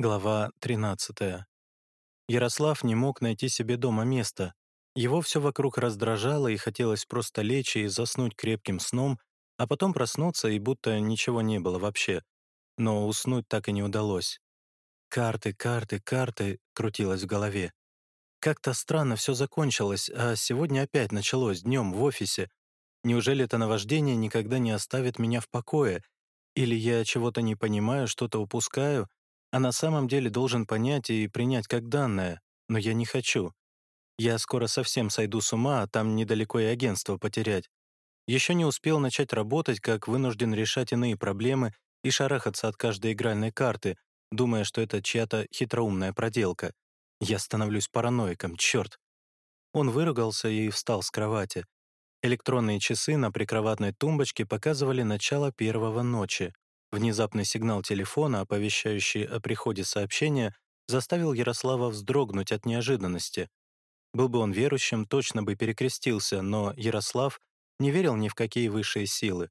Глава 13. Ярослав не мог найти себе дома места. Его все вокруг раздражало, и хотелось просто лечь и заснуть крепким сном, а потом проснуться, и будто ничего не было вообще. Но уснуть так и не удалось. «Карты, карты, карты» крутилось в голове. Как-то странно все закончилось, а сегодня опять началось, днем в офисе. Неужели это наваждение никогда не оставит меня в покое? Или я чего-то не понимаю, что-то упускаю — а на самом деле должен понять и принять как данное, но я не хочу. Я скоро совсем сойду с ума, а там недалеко и агентство потерять. Еще не успел начать работать, как вынужден решать иные проблемы и шарахаться от каждой игральной карты, думая, что это чья-то хитроумная проделка. Я становлюсь параноиком, черт. Он выругался и встал с кровати. Электронные часы на прикроватной тумбочке показывали начало первого ночи. Внезапный сигнал телефона, оповещающий о приходе сообщения, заставил Ярослава вздрогнуть от неожиданности. Был бы он верующим, точно бы перекрестился, но Ярослав не верил ни в какие высшие силы.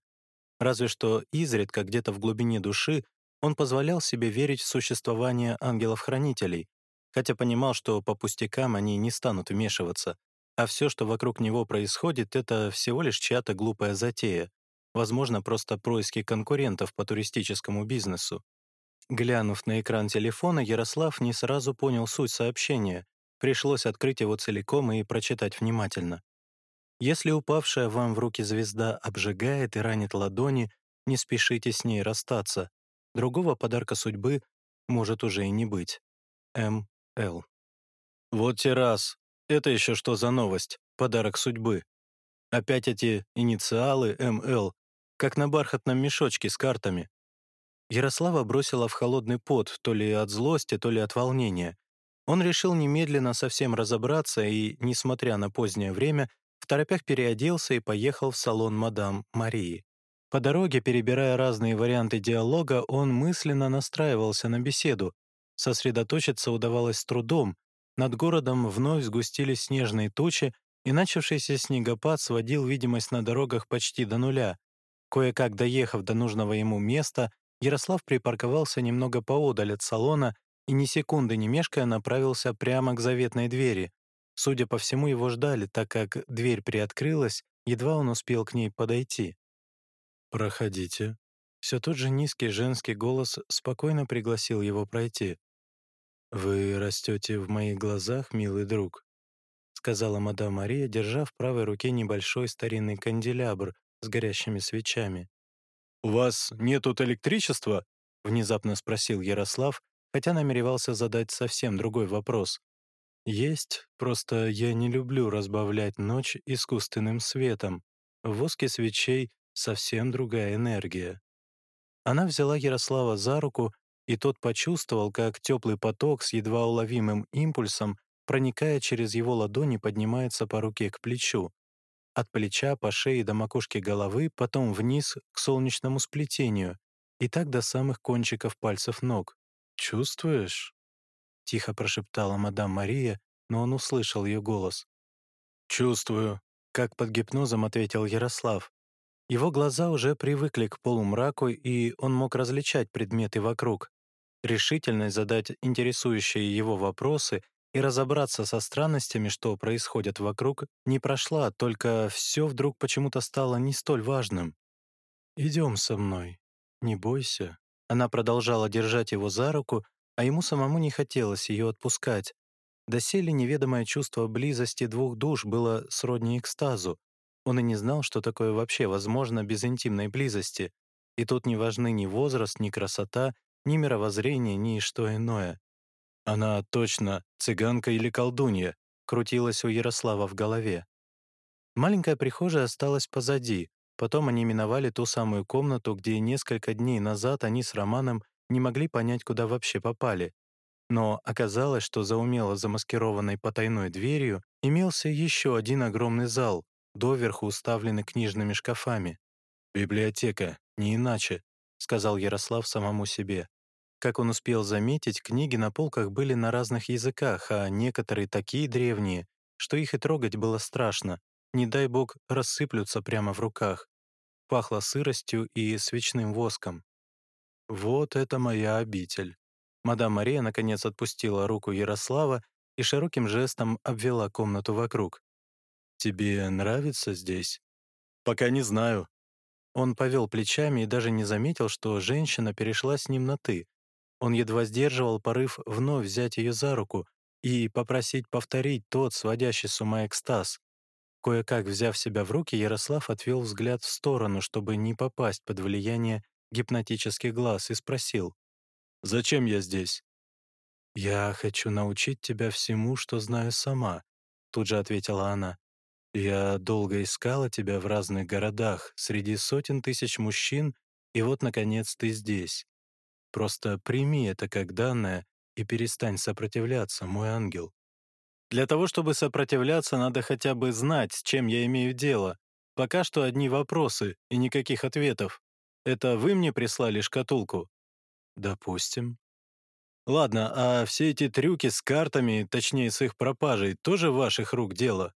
Разве что изредка где-то в глубине души он позволял себе верить в существование ангелов-хранителей, хотя понимал, что по пустякам они не станут вмешиваться, а все, что вокруг него происходит, это всего лишь чья-то глупая затея возможно, просто происки конкурентов по туристическому бизнесу. Глянув на экран телефона, Ярослав не сразу понял суть сообщения. Пришлось открыть его целиком и прочитать внимательно. Если упавшая вам в руки звезда обжигает и ранит ладони, не спешите с ней расстаться. Другого подарка судьбы может уже и не быть. М. Л. Вот те раз. Это еще что за новость? Подарок судьбы. Опять эти инициалы МЛ как на бархатном мешочке с картами. Ярослава бросила в холодный пот то ли от злости, то ли от волнения. Он решил немедленно совсем разобраться и, несмотря на позднее время, в торопях переоделся и поехал в салон мадам Марии. По дороге, перебирая разные варианты диалога, он мысленно настраивался на беседу. Сосредоточиться удавалось с трудом. Над городом вновь сгустились снежные тучи, и начавшийся снегопад сводил видимость на дорогах почти до нуля. Кое-как доехав до нужного ему места, Ярослав припарковался немного поодаль от салона и ни секунды не мешкая направился прямо к заветной двери. Судя по всему, его ждали, так как дверь приоткрылась, едва он успел к ней подойти. «Проходите». Все тот же низкий женский голос спокойно пригласил его пройти. «Вы растете в моих глазах, милый друг», — сказала мадам Мария, держа в правой руке небольшой старинный канделябр, с горящими свечами. «У вас нет тут электричества?» — внезапно спросил Ярослав, хотя намеревался задать совсем другой вопрос. «Есть, просто я не люблю разбавлять ночь искусственным светом. В воске свечей совсем другая энергия». Она взяла Ярослава за руку, и тот почувствовал, как теплый поток с едва уловимым импульсом, проникая через его ладони, поднимается по руке к плечу от плеча по шее до макушки головы, потом вниз к солнечному сплетению и так до самых кончиков пальцев ног. «Чувствуешь?» — тихо прошептала мадам Мария, но он услышал ее голос. «Чувствую», — как под гипнозом ответил Ярослав. Его глаза уже привыкли к полумраку, и он мог различать предметы вокруг. Решительность задать интересующие его вопросы и разобраться со странностями, что происходят вокруг, не прошла, только все вдруг почему-то стало не столь важным. «Идем со мной, не бойся». Она продолжала держать его за руку, а ему самому не хотелось ее отпускать. Доселе неведомое чувство близости двух душ было сродни экстазу. Он и не знал, что такое вообще возможно без интимной близости. И тут не важны ни возраст, ни красота, ни мировоззрение, ни что иное. Она точно цыганка или колдунья, крутилась у Ярослава в голове. Маленькая прихожая осталась позади, потом они миновали ту самую комнату, где несколько дней назад они с Романом не могли понять, куда вообще попали. Но оказалось, что за умело замаскированной потайной дверью имелся еще один огромный зал, доверху уставленный книжными шкафами. «Библиотека, не иначе», — сказал Ярослав самому себе. Как он успел заметить, книги на полках были на разных языках, а некоторые такие древние, что их и трогать было страшно, не дай бог рассыплются прямо в руках. Пахло сыростью и свечным воском. «Вот это моя обитель. Мадам Мария наконец отпустила руку Ярослава и широким жестом обвела комнату вокруг. «Тебе нравится здесь?» «Пока не знаю». Он повел плечами и даже не заметил, что женщина перешла с ним на «ты». Он едва сдерживал порыв вновь взять ее за руку и попросить повторить тот сводящий с ума экстаз. Кое-как взяв себя в руки, Ярослав отвел взгляд в сторону, чтобы не попасть под влияние гипнотических глаз, и спросил, «Зачем я здесь?» «Я хочу научить тебя всему, что знаю сама», — тут же ответила она. «Я долго искала тебя в разных городах, среди сотен тысяч мужчин, и вот, наконец, ты здесь. Просто прими это как данное и перестань сопротивляться, мой ангел. Для того, чтобы сопротивляться, надо хотя бы знать, с чем я имею дело. Пока что одни вопросы и никаких ответов. Это вы мне прислали шкатулку? Допустим. Ладно, а все эти трюки с картами, точнее, с их пропажей, тоже ваших рук дело?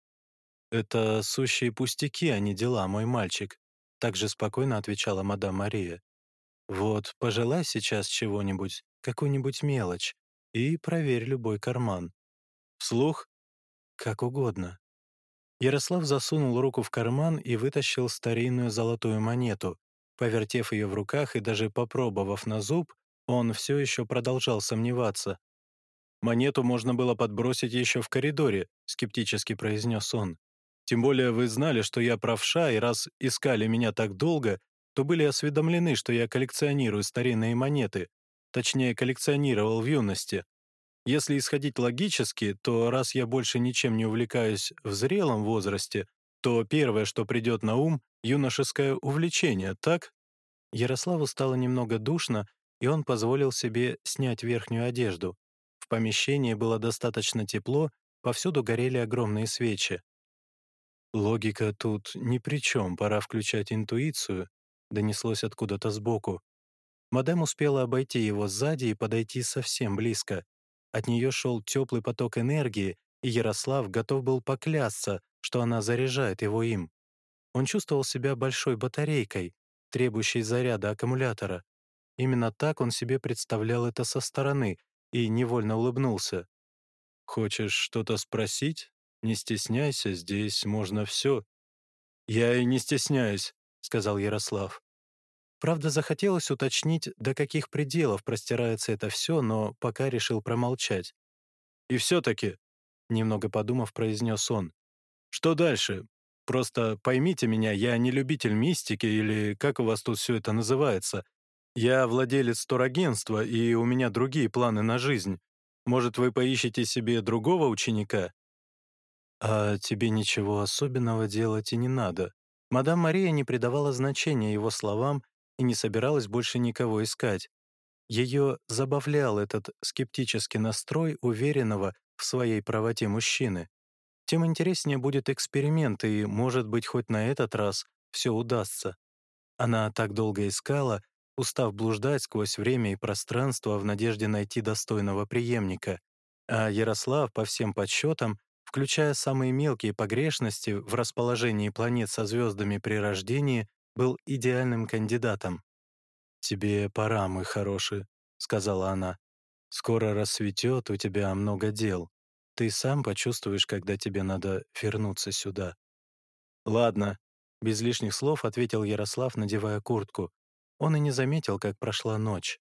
Это сущие пустяки, а не дела, мой мальчик. Так же спокойно отвечала мадам Мария. Вот, пожелай сейчас чего-нибудь, какую-нибудь мелочь, и проверь любой карман. Вслух? Как угодно. Ярослав засунул руку в карман и вытащил старинную золотую монету. Повертев ее в руках и даже попробовав на зуб, он все еще продолжал сомневаться. «Монету можно было подбросить еще в коридоре», — скептически произнес он. «Тем более вы знали, что я правша, и раз искали меня так долго, то были осведомлены, что я коллекционирую старинные монеты. Точнее, коллекционировал в юности. Если исходить логически, то раз я больше ничем не увлекаюсь в зрелом возрасте, то первое, что придет на ум — юношеское увлечение, так?» Ярославу стало немного душно, и он позволил себе снять верхнюю одежду. В помещении было достаточно тепло, повсюду горели огромные свечи. «Логика тут ни при чем, пора включать интуицию», донеслось откуда-то сбоку. Мадам успела обойти его сзади и подойти совсем близко. От нее шел теплый поток энергии, и Ярослав готов был поклясться, что она заряжает его им. Он чувствовал себя большой батарейкой, требующей заряда аккумулятора. Именно так он себе представлял это со стороны и невольно улыбнулся. «Хочешь что-то спросить? Не стесняйся, здесь можно все». «Я и не стесняюсь», — сказал Ярослав. Правда, захотелось уточнить, до каких пределов простирается это все, но пока решил промолчать. «И все-таки», — немного подумав, произнес он, «что дальше? Просто поймите меня, я не любитель мистики или как у вас тут все это называется, я владелец турагентства, и у меня другие планы на жизнь. Может, вы поищете себе другого ученика?» «А тебе ничего особенного делать и не надо». Мадам Мария не придавала значения его словам и не собиралась больше никого искать. Ее забавлял этот скептический настрой уверенного в своей правоте мужчины. Тем интереснее будет эксперимент, и, может быть, хоть на этот раз все удастся. Она так долго искала, устав блуждать сквозь время и пространство в надежде найти достойного преемника. А Ярослав, по всем подсчетам, включая самые мелкие погрешности в расположении планет со звездами при рождении, был идеальным кандидатом. «Тебе пора, мой хороший», — сказала она. «Скоро рассветет, у тебя много дел. Ты сам почувствуешь, когда тебе надо вернуться сюда». «Ладно», — без лишних слов ответил Ярослав, надевая куртку. Он и не заметил, как прошла ночь.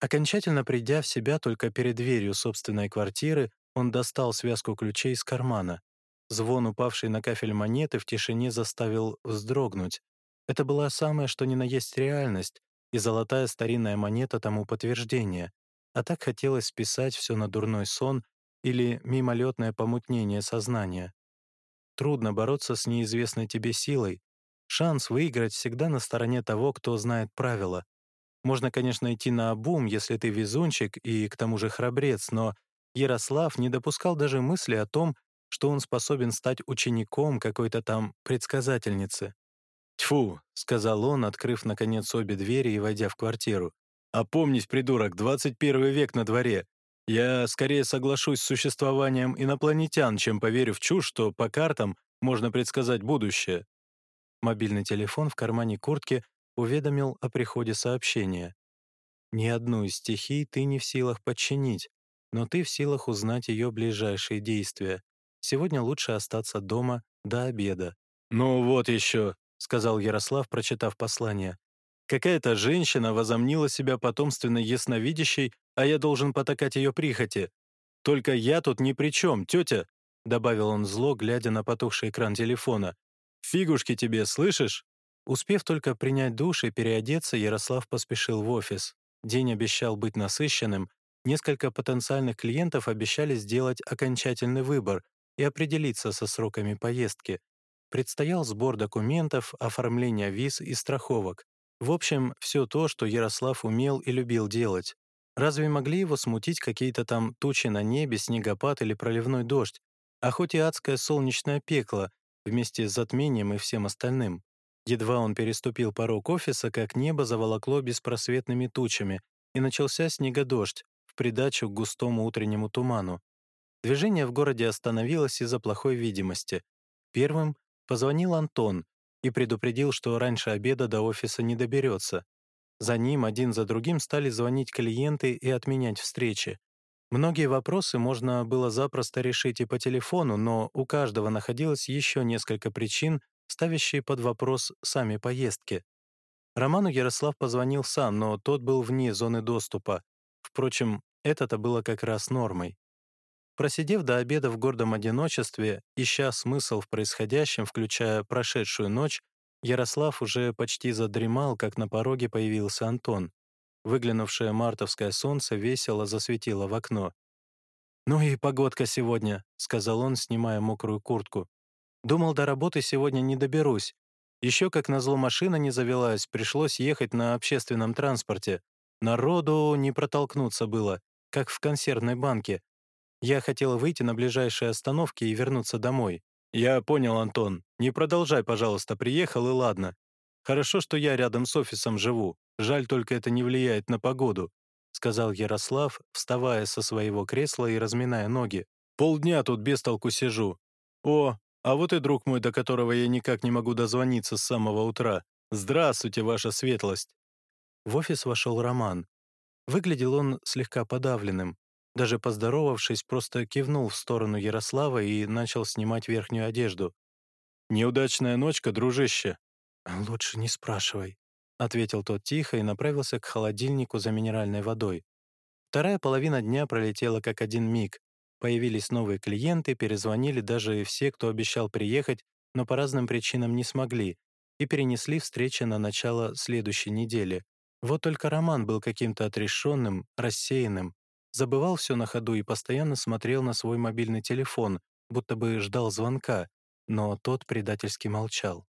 Окончательно придя в себя только перед дверью собственной квартиры, он достал связку ключей из кармана. Звон, упавший на кафель монеты, в тишине заставил вздрогнуть. Это была самая что ни на есть реальность, и золотая старинная монета тому подтверждение. А так хотелось списать все на дурной сон или мимолетное помутнение сознания. Трудно бороться с неизвестной тебе силой, Шанс выиграть всегда на стороне того, кто знает правила. Можно, конечно, идти на обум, если ты везунчик и к тому же храбрец, но Ярослав не допускал даже мысли о том, что он способен стать учеником какой-то там предсказательницы. «Тьфу», — сказал он, открыв, наконец, обе двери и войдя в квартиру. «Опомнись, придурок, 21 век на дворе. Я скорее соглашусь с существованием инопланетян, чем поверю в чушь, что по картам можно предсказать будущее. Мобильный телефон в кармане куртки уведомил о приходе сообщения. Ни одну из стихий ты не в силах подчинить, но ты в силах узнать ее ближайшие действия. Сегодня лучше остаться дома до обеда». «Ну вот еще», — сказал Ярослав, прочитав послание. «Какая-то женщина возомнила себя потомственно ясновидящей, а я должен потакать ее прихоти. Только я тут ни при чем, тетя», — добавил он зло, глядя на потухший экран телефона. «Фигушки тебе, слышишь?» Успев только принять душ и переодеться, Ярослав поспешил в офис. День обещал быть насыщенным, несколько потенциальных клиентов обещали сделать окончательный выбор и определиться со сроками поездки. Предстоял сбор документов, оформление виз и страховок. В общем, все то, что Ярослав умел и любил делать. Разве могли его смутить какие-то там тучи на небе, снегопад или проливной дождь, а хоть и адское солнечное пекло вместе с затмением и всем остальным? Едва он переступил порог офиса, как небо заволокло беспросветными тучами, и начался снегодождь придачу к густому утреннему туману. Движение в городе остановилось из-за плохой видимости. Первым позвонил Антон и предупредил, что раньше обеда до офиса не доберется. За ним один за другим стали звонить клиенты и отменять встречи. Многие вопросы можно было запросто решить и по телефону, но у каждого находилось еще несколько причин, ставящие под вопрос сами поездки. Роману Ярослав позвонил сам, но тот был вне зоны доступа. Впрочем, это-то было как раз нормой. Просидев до обеда в гордом одиночестве, ища смысл в происходящем, включая прошедшую ночь, Ярослав уже почти задремал, как на пороге появился Антон. Выглянувшее мартовское солнце весело засветило в окно. «Ну и погодка сегодня», — сказал он, снимая мокрую куртку. Думал, до работы сегодня не доберусь. Еще как назло машина не завелась, пришлось ехать на общественном транспорте. Народу не протолкнуться было, как в консервной банке. Я хотела выйти на ближайшие остановки и вернуться домой. Я понял, Антон. Не продолжай, пожалуйста, приехал и ладно. Хорошо, что я рядом с офисом живу. Жаль, только это не влияет на погоду, сказал Ярослав, вставая со своего кресла и разминая ноги. Полдня тут без толку сижу. О, а вот и друг мой, до которого я никак не могу дозвониться с самого утра. Здравствуйте, ваша светлость!» В офис вошел Роман. Выглядел он слегка подавленным. Даже поздоровавшись, просто кивнул в сторону Ярослава и начал снимать верхнюю одежду. «Неудачная ночка, дружище!» «Лучше не спрашивай», — ответил тот тихо и направился к холодильнику за минеральной водой. Вторая половина дня пролетела как один миг. Появились новые клиенты, перезвонили даже все, кто обещал приехать, но по разным причинам не смогли, и перенесли встречи на начало следующей недели. Вот только Роман был каким-то отрешенным, рассеянным, забывал все на ходу и постоянно смотрел на свой мобильный телефон, будто бы ждал звонка, но тот предательски молчал.